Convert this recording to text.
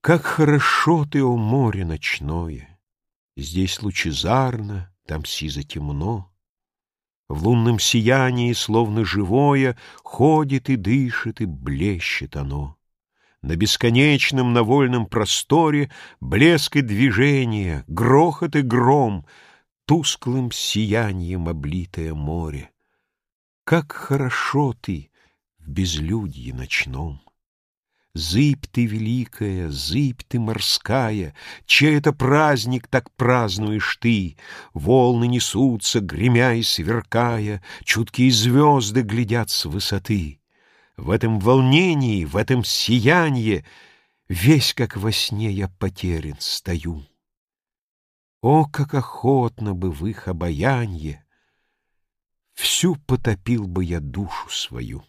Как хорошо ты, о море ночное! Здесь лучезарно, там сизо темно. В лунном сиянии, словно живое, Ходит и дышит, и блещет оно. На бесконечном, на вольном просторе Блеск и движение, грохот и гром, Тусклым сиянием облитое море. Как хорошо ты в безлюдье ночном! Зыбь ты великая, зыбь ты морская, Чей это праздник так празднуешь ты? Волны несутся, гремя и сверкая, Чуткие звезды глядят с высоты. В этом волнении, в этом сиянье Весь, как во сне, я потерян стою. О, как охотно бы в их обаянье Всю потопил бы я душу свою!